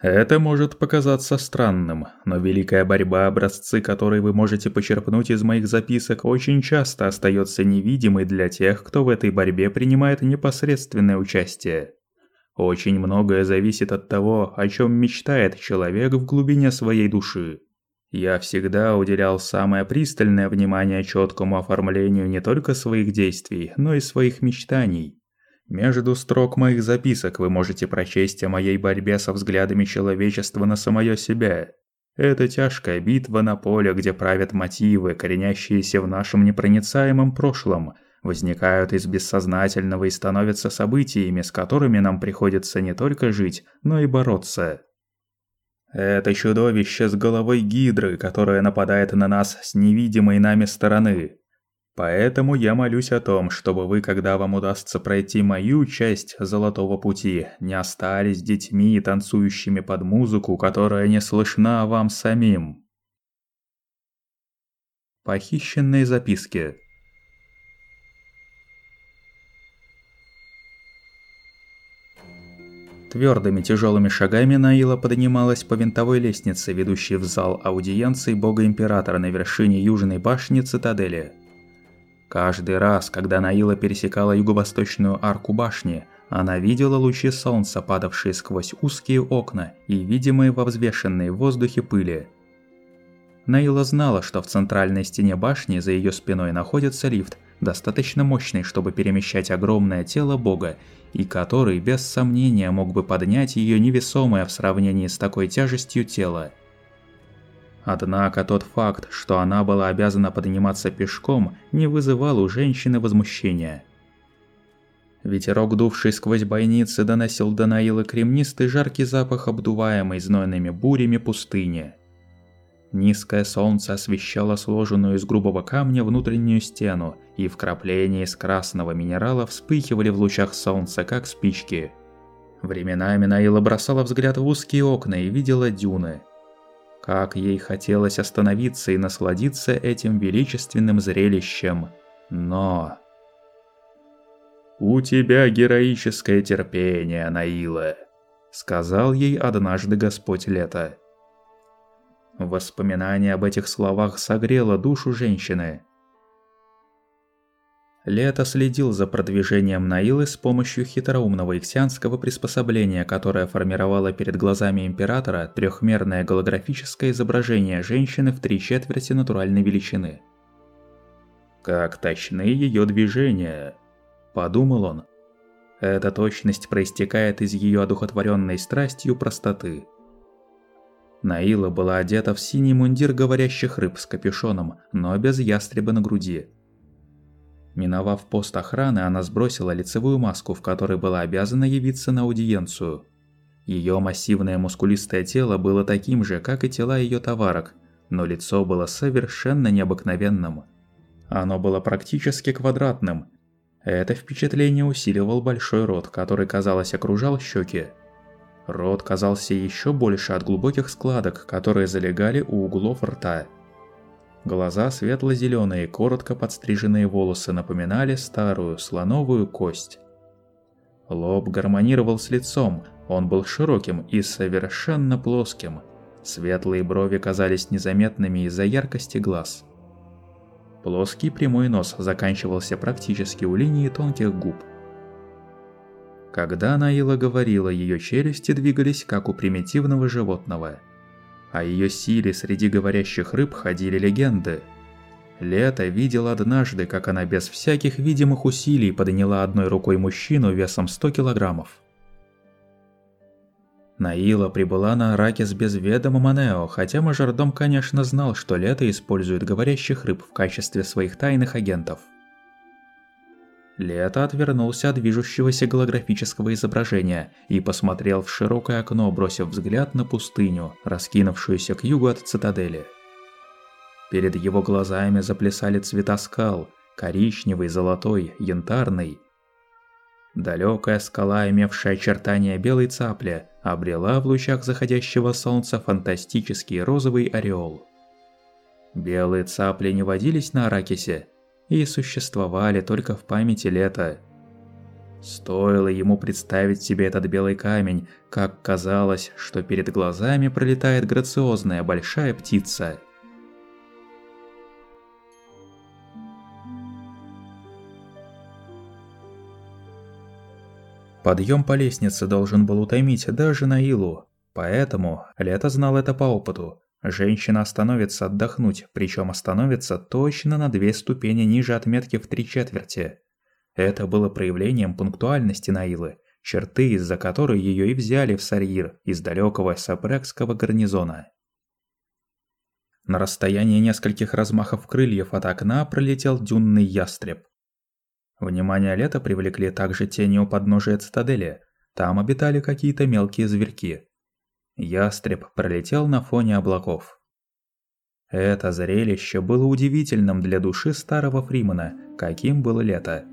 Это может показаться странным, но великая борьба, образцы которой вы можете почерпнуть из моих записок, очень часто остается невидимой для тех, кто в этой борьбе принимает непосредственное участие. Очень многое зависит от того, о чем мечтает человек в глубине своей души. Я всегда уделял самое пристальное внимание четкому оформлению не только своих действий, но и своих мечтаний. Между строк моих записок вы можете прочесть о моей борьбе со взглядами человечества на самое себя. Это тяжкая битва на поле, где правят мотивы, коренящиеся в нашем непроницаемом прошлом, возникают из бессознательного и становятся событиями, с которыми нам приходится не только жить, но и бороться. Это чудовище с головой гидры, которое нападает на нас с невидимой нами стороны. Поэтому я молюсь о том, чтобы вы, когда вам удастся пройти мою часть Золотого Пути, не остались детьми, танцующими под музыку, которая не слышна вам самим. Похищенные записки Твердыми тяжелыми шагами Наила поднималась по винтовой лестнице, ведущей в зал аудиенции Бога Императора на вершине Южной башни Цитадели. Каждый раз, когда Наила пересекала юго-восточную арку башни, она видела лучи солнца, падавшие сквозь узкие окна и видимые во взвешенной воздухе пыли. Наила знала, что в центральной стене башни за ее спиной находится лифт, достаточно мощный, чтобы перемещать огромное тело бога, и который без сомнения мог бы поднять ее невесомое в сравнении с такой тяжестью тело. Однако тот факт, что она была обязана подниматься пешком, не вызывал у женщины возмущения. Ветерок, дувший сквозь бойницы, доносил до Наилы кремнистый жаркий запах, обдуваемый знойными бурями пустыни. Низкое солнце освещало сложенную из грубого камня внутреннюю стену, и вкрапления из красного минерала вспыхивали в лучах солнца, как спички. Временами Наила бросала взгляд в узкие окна и видела дюны – как ей хотелось остановиться и насладиться этим величественным зрелищем. Но... «У тебя героическое терпение, Наила», — сказал ей однажды Господь Лето. Воспоминание об этих словах согрело душу женщины. Лето следил за продвижением Наилы с помощью хитроумного иксианского приспособления, которое формировало перед глазами императора трехмерное голографическое изображение женщины в три четверти натуральной величины. «Как точны ее движения!» – подумал он. Эта точность проистекает из ее одухотворенной страстью простоты. Наила была одета в синий мундир говорящих рыб с капюшоном, но без ястреба на груди – Миновав пост охраны, она сбросила лицевую маску, в которой была обязана явиться на аудиенцию. Ее массивное мускулистое тело было таким же, как и тела ее товарок, но лицо было совершенно необыкновенным. Оно было практически квадратным. Это впечатление усиливал большой рот, который, казалось, окружал щеки. Рот казался еще больше от глубоких складок, которые залегали у углов рта. Глаза светло-зеленые, коротко подстриженные волосы напоминали старую слоновую кость. Лоб гармонировал с лицом, он был широким и совершенно плоским. Светлые брови казались незаметными из-за яркости глаз. Плоский прямой нос заканчивался практически у линии тонких губ. Когда Наила говорила, ее челюсти двигались как у примитивного животного – о ее силе среди говорящих рыб ходили легенды. Лето видел однажды, как она без всяких видимых усилий подняла одной рукой мужчину весом 100 килограммов. Наила прибыла на Аракис без ведома Манео, хотя мажордом, конечно, знал, что Лето использует говорящих рыб в качестве своих тайных агентов. Лето отвернулся от движущегося голографического изображения и посмотрел в широкое окно, бросив взгляд на пустыню, раскинувшуюся к югу от цитадели. Перед его глазами заплясали цвета скал – коричневый, золотой, янтарный. Далекая скала, имевшая очертания белой цапли, обрела в лучах заходящего солнца фантастический розовый ореол. Белые цапли не водились на Аракисе – и существовали только в памяти лета. Стоило ему представить себе этот белый камень, как казалось, что перед глазами пролетает грациозная большая птица. Подъем по лестнице должен был утомить даже Наилу, поэтому Лето знал это по опыту. Женщина остановится отдохнуть, причем остановится точно на две ступени ниже отметки в три четверти. Это было проявлением пунктуальности Наилы, черты, из-за которой ее и взяли в Сарьир из далекого Сапрекского гарнизона. На расстоянии нескольких размахов крыльев от окна пролетел дюнный ястреб. Внимание лета привлекли также тени у подножия цитадели. Там обитали какие-то мелкие зверьки. Ястреб пролетел на фоне облаков. Это зрелище было удивительным для души старого Фримана, каким было лето.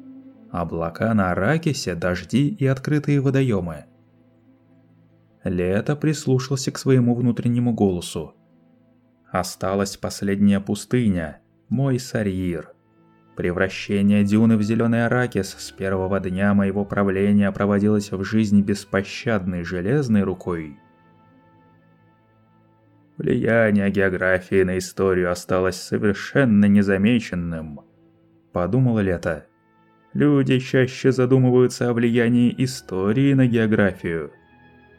Облака на Аракисе, дожди и открытые водоемы. Лето прислушался к своему внутреннему голосу. Осталась последняя пустыня, мой Сарьир. Превращение дюны в зеленый аракис с первого дня моего правления проводилось в жизни беспощадной железной рукой. Влияние географии на историю осталось совершенно незамеченным, подумало Лето. Люди чаще задумываются о влиянии истории на географию.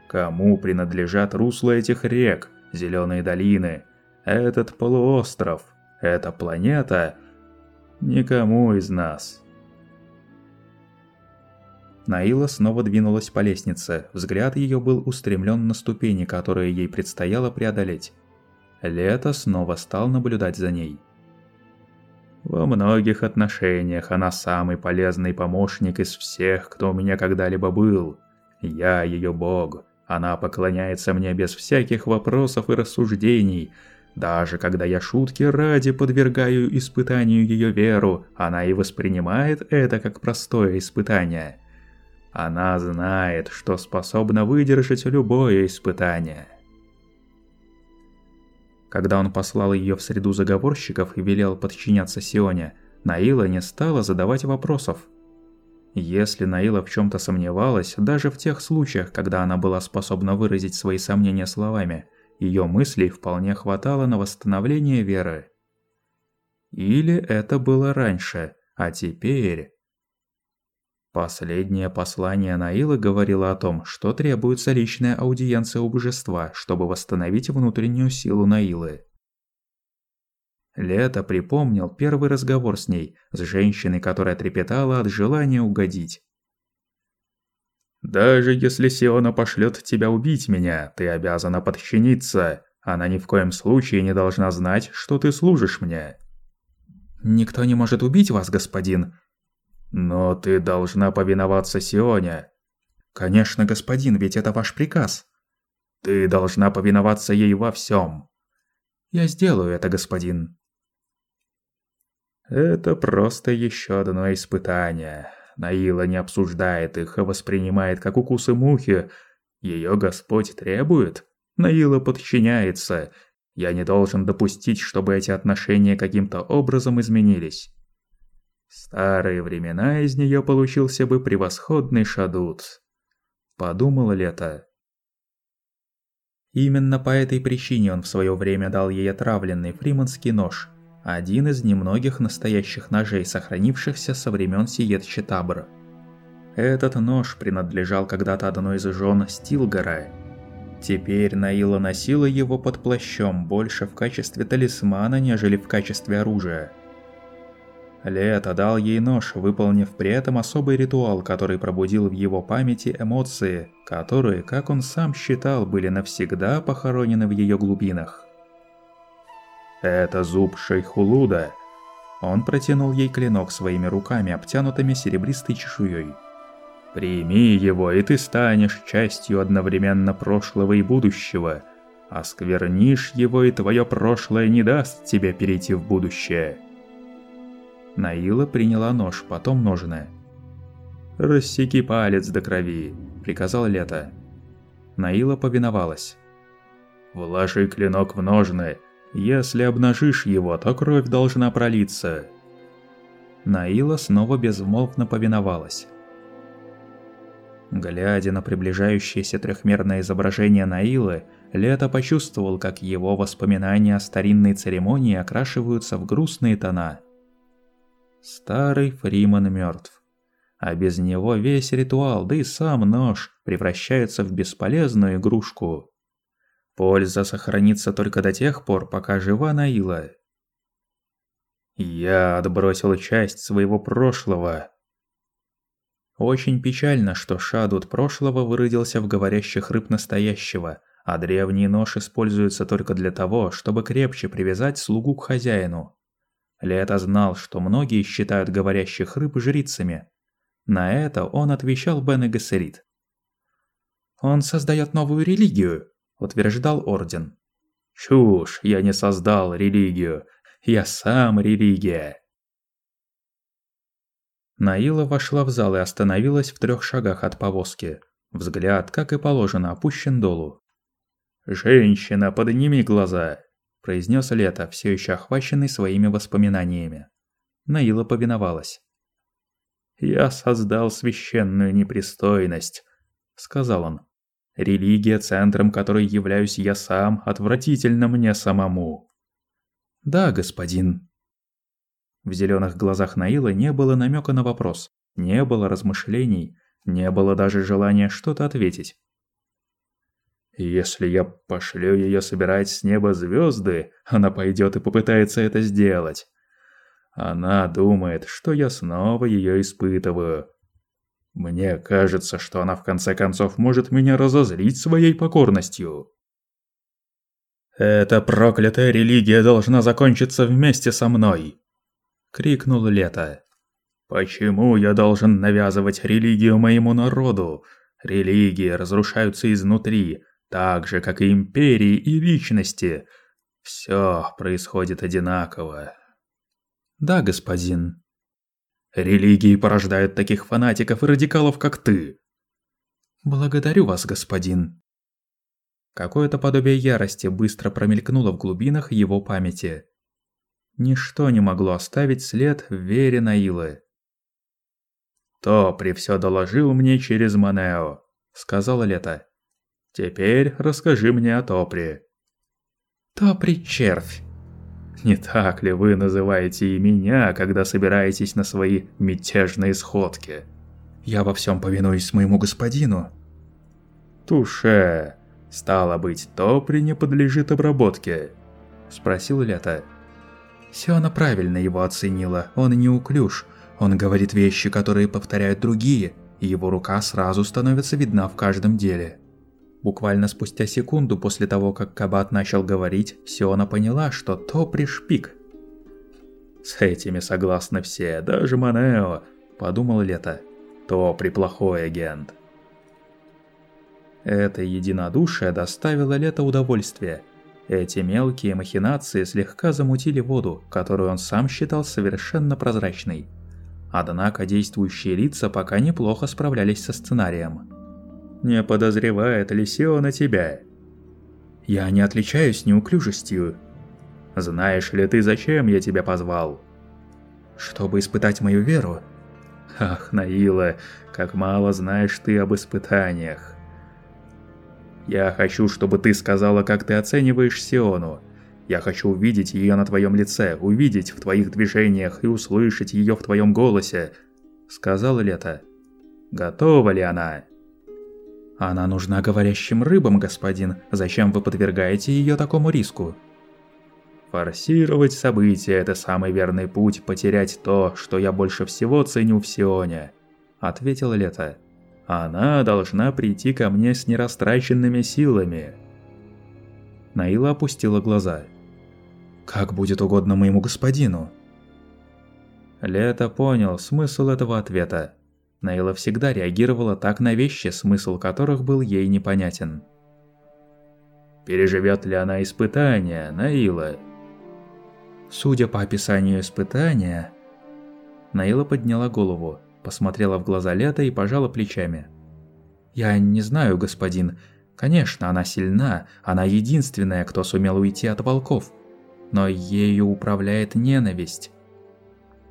Кому принадлежат русла этих рек, зеленые долины, этот полуостров, эта планета? Никому из нас. Наила снова двинулась по лестнице, взгляд ее был устремлен на ступени, которые ей предстояло преодолеть. Лето снова стал наблюдать за ней. Во многих отношениях она самый полезный помощник из всех, кто у меня когда-либо был. Я ее бог. Она поклоняется мне без всяких вопросов и рассуждений. Даже когда я шутки ради подвергаю испытанию ее веру, она и воспринимает это как простое испытание. Она знает, что способна выдержать любое испытание. Когда он послал ее в среду заговорщиков и велел подчиняться Сионе, Наила не стала задавать вопросов. Если Наила в чем-то сомневалась, даже в тех случаях, когда она была способна выразить свои сомнения словами, ее мыслей вполне хватало на восстановление веры. Или это было раньше, а теперь... Последнее послание Наила говорило о том, что требуется личная аудиенция у божества, чтобы восстановить внутреннюю силу Наилы. Лето припомнил первый разговор с ней, с женщиной, которая трепетала от желания угодить. «Даже если Сиона пошлет тебя убить меня, ты обязана подчиниться. Она ни в коем случае не должна знать, что ты служишь мне». «Никто не может убить вас, господин», «Но ты должна повиноваться Сионе». «Конечно, господин, ведь это ваш приказ». «Ты должна повиноваться ей во всем». «Я сделаю это, господин». Это просто еще одно испытание. Наила не обсуждает их, а воспринимает как укусы мухи. Ее Господь требует. Наила подчиняется. Я не должен допустить, чтобы эти отношения каким-то образом изменились старые времена из нее получился бы превосходный шадут. Подумала Лето. Именно по этой причине он в свое время дал ей отравленный фриманский нож, один из немногих настоящих ножей, сохранившихся со времен Сиет Читабра. Этот нож принадлежал когда-то одной из жен Стилгара. Теперь Наила носила его под плащом больше в качестве талисмана, нежели в качестве оружия – Лето дал ей нож, выполнив при этом особый ритуал, который пробудил в его памяти эмоции, которые, как он сам считал, были навсегда похоронены в ее глубинах. «Это зуб Шейхулуда!» Он протянул ей клинок своими руками, обтянутыми серебристой чешуей. «Прими его, и ты станешь частью одновременно прошлого и будущего. Осквернишь его, и твое прошлое не даст тебе перейти в будущее». Наила приняла нож, потом ножны. «Рассеки палец до крови», – приказал Лето. Наила повиновалась. «Вложи клинок в ножны. Если обнажишь его, то кровь должна пролиться». Наила снова безмолвно повиновалась. Глядя на приближающееся трехмерное изображение Наилы, Лето почувствовал, как его воспоминания о старинной церемонии окрашиваются в грустные тона. Старый Фриман мертв, а без него весь ритуал, да и сам нож превращается в бесполезную игрушку. Польза сохранится только до тех пор, пока жива Наила. Я отбросил часть своего прошлого, очень печально, что шадут прошлого выродился в говорящих рыб настоящего, а древний нож используется только для того, чтобы крепче привязать слугу к хозяину. Лето знал, что многие считают говорящих рыб жрицами. На это он отвечал Бен и Гессерит. «Он создает новую религию», – утверждал Орден. «Чушь, я не создал религию, я сам религия». Наила вошла в зал и остановилась в трех шагах от повозки. Взгляд, как и положено, опущен долу. «Женщина, подними глаза!» – произнес Лето, все еще охваченный своими воспоминаниями. Наила повиновалась. «Я создал священную непристойность», – сказал он. «Религия, центром которой являюсь я сам, отвратительно мне самому». «Да, господин», в зеленых глазах Наила не было намека на вопрос, не было размышлений, не было даже желания что-то ответить. «Если я пошлю ее собирать с неба звезды, она пойдет и попытается это сделать. Она думает, что я снова ее испытываю. Мне кажется, что она в конце концов может меня разозлить своей покорностью». «Эта проклятая религия должна закончиться вместе со мной», – крикнул Лето. «Почему я должен навязывать религию моему народу? Религии разрушаются изнутри, так же, как и империи и личности. Все происходит одинаково». «Да, господин». «Религии порождают таких фанатиков и радикалов, как ты». «Благодарю вас, господин». Какое-то подобие ярости быстро промелькнуло в глубинах его памяти. Ничто не могло оставить след в вере Наилы. «Топри все доложил мне через Манео», — сказала Лето. «Теперь расскажи мне о Топри». «Топри — червь». «Не так ли вы называете и меня, когда собираетесь на свои мятежные сходки?» «Я во всем повинуюсь моему господину». «Туше, стало быть, Топри не подлежит обработке?» — спросил Лето. Сиона правильно его оценила, он неуклюж. Он говорит вещи, которые повторяют другие, и его рука сразу становится видна в каждом деле. Буквально спустя секунду после того, как Кабат начал говорить, Сиона поняла, что то пришпик. «С этими согласны все, даже Манео», – подумал Лето. «То приплохой агент». Это единодушие доставило Лето удовольствие – эти мелкие махинации слегка замутили воду, которую он сам считал совершенно прозрачной. Однако действующие лица пока неплохо справлялись со сценарием. «Не подозревает ли Сио на тебя?» «Я не отличаюсь неуклюжестью». «Знаешь ли ты, зачем я тебя позвал?» «Чтобы испытать мою веру». «Ах, Наила, как мало знаешь ты об испытаниях. Я хочу, чтобы ты сказала, как ты оцениваешь Сиону. Я хочу увидеть ее на твоем лице, увидеть в твоих движениях и услышать ее в твоем голосе», — сказала Лето. «Готова ли она?» «Она нужна говорящим рыбам, господин. Зачем вы подвергаете ее такому риску?» «Форсировать события – это самый верный путь потерять то, что я больше всего ценю в Сионе», – ответил Лето. Она должна прийти ко мне с нерастраченными силами. Наила опустила глаза. «Как будет угодно моему господину?» Лето понял смысл этого ответа. Наила всегда реагировала так на вещи, смысл которых был ей непонятен. Переживет ли она испытание, Наила? Судя по описанию испытания... Наила подняла голову посмотрела в глаза Лето и пожала плечами. «Я не знаю, господин. Конечно, она сильна, она единственная, кто сумел уйти от волков. Но ею управляет ненависть».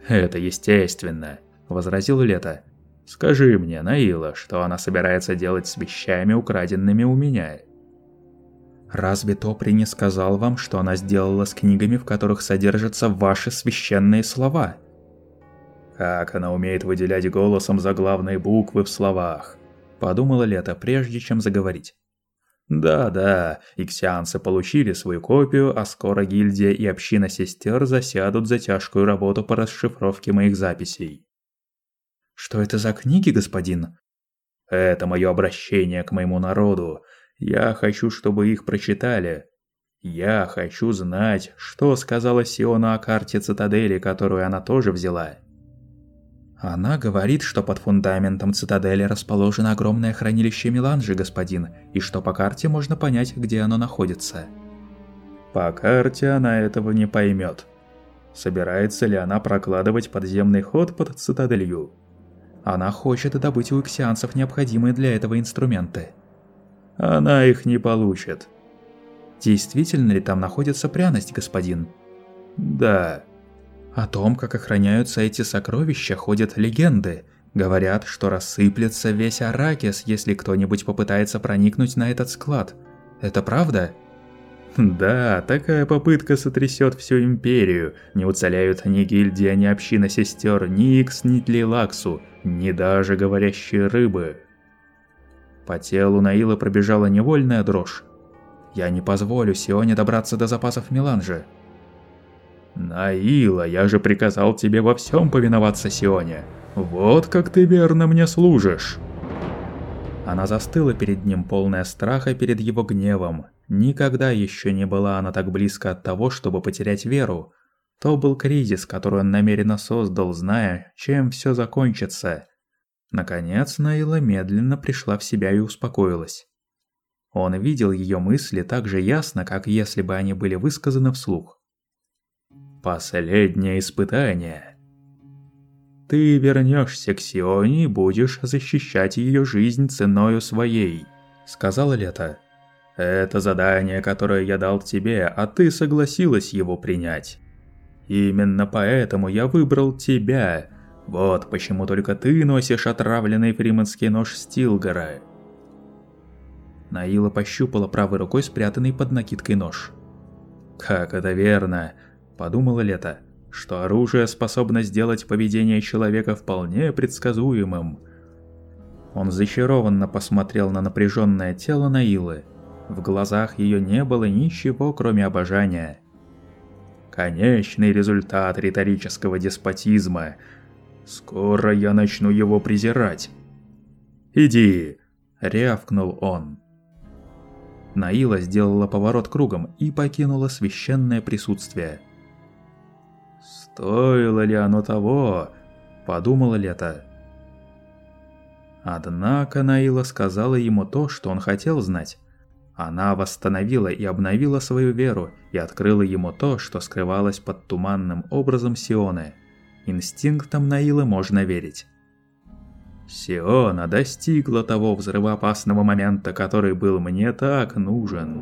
«Это естественно», – возразил Лето. Скажи мне, Наила, что она собирается делать с вещами, украденными у меня?» «Разве Топри не сказал вам, что она сделала с книгами, в которых содержатся ваши священные слова?» «Как она умеет выделять голосом заглавные буквы в словах?» – подумала Лето, прежде чем заговорить. Да-да, иксианцы получили свою копию, а скоро гильдия и община сестер засядут за тяжкую работу по расшифровке моих записей. Что это за книги, господин? Это мое обращение к моему народу. Я хочу, чтобы их прочитали. Я хочу знать, что сказала Сиона о карте цитадели, которую она тоже взяла. Она говорит, что под фундаментом цитадели расположено огромное хранилище меланжи, господин, и что по карте можно понять, где оно находится. По карте она этого не поймет. Собирается ли она прокладывать подземный ход под цитаделью? Она хочет добыть у иксианцев необходимые для этого инструменты. Она их не получит. Действительно ли там находится пряность, господин? Да. О том, как охраняются эти сокровища, ходят легенды. Говорят, что рассыплется весь Аракис, если кто-нибудь попытается проникнуть на этот склад. Это правда? Да, такая попытка сотрясет всю Империю. Не уцелеют ни гильдия, ни община сестер, ни Икс, ни Тлилаксу, ни даже говорящие рыбы. По телу Наила пробежала невольная дрожь. «Я не позволю Сионе добраться до запасов меланжа», «Наила, я же приказал тебе во всем повиноваться Сионе. Вот как ты верно мне служишь!» Она застыла перед ним, полная страха перед его гневом. Никогда еще не была она так близко от того, чтобы потерять веру. То был кризис, который он намеренно создал, зная, чем все закончится. Наконец, Наила медленно пришла в себя и успокоилась. Он видел ее мысли так же ясно, как если бы они были высказаны вслух. Последнее испытание. Ты вернешься к Сионе и будешь защищать ее жизнь ценою своей, сказала Лето. Это задание, которое я дал тебе, а ты согласилась его принять. Именно поэтому я выбрал тебя. Вот почему только ты носишь отравленный фриманский нож Стилгора. Наила пощупала правой рукой спрятанный под накидкой нож. Как это верно подумала Лето, что оружие способно сделать поведение человека вполне предсказуемым. Он зачарованно посмотрел на напряженное тело Наилы. В глазах ее не было ничего, кроме обожания. Конечный результат риторического деспотизма. Скоро я начну его презирать. «Иди!» – рявкнул он. Наила сделала поворот кругом и покинула священное присутствие – Стоило ли оно того? Подумала Лето. Однако Наила сказала ему то, что он хотел знать. Она восстановила и обновила свою веру и открыла ему то, что скрывалось под туманным образом Сионы. Инстинктам Наилы можно верить. Сиона достигла того взрывоопасного момента, который был мне так нужен.